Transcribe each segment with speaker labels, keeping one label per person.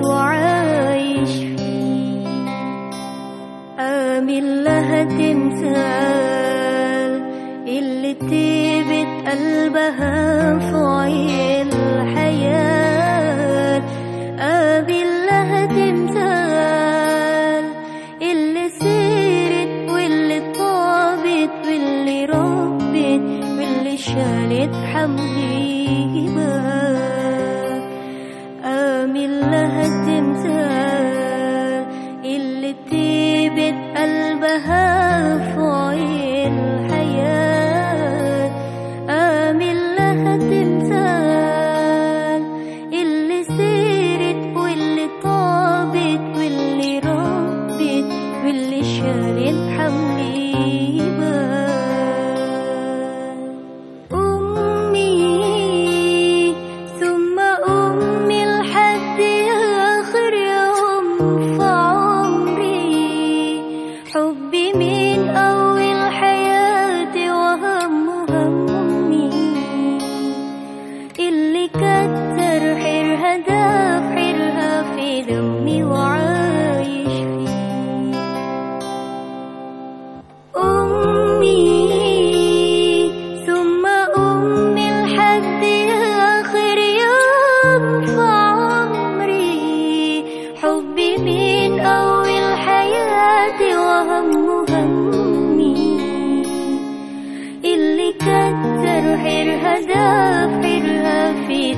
Speaker 1: وعايش. فيه آمن لها تمثال اللي تيبت قلبها في عين الحياة. آمن لها تمثال اللي سيرت واللي طابت واللي ربت واللي شالت حمل جبال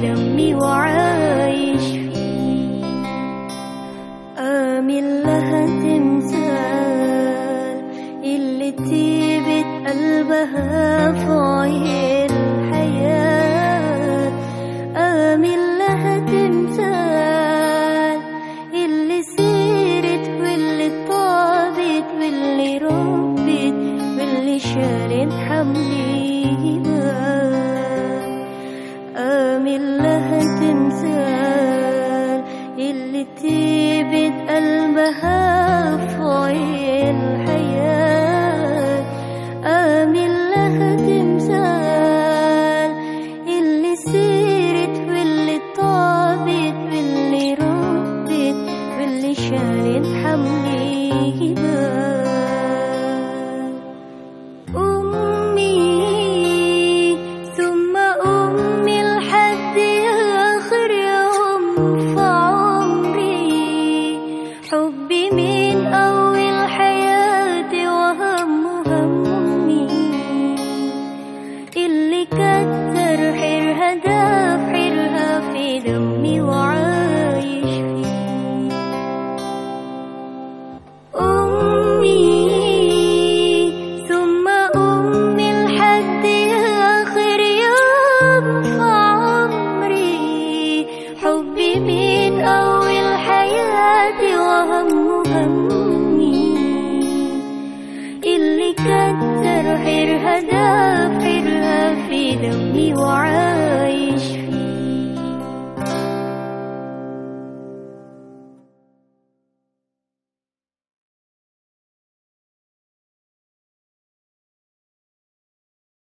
Speaker 1: دمي وعايش فيه آمن لها تمثال اللي تيبت قلبها في عين الحياة. آمن لها تمثال اللي سيرت واللي طابت واللي ربت واللي شالت حملي. كتر حيرها دافعها في دمي وعايش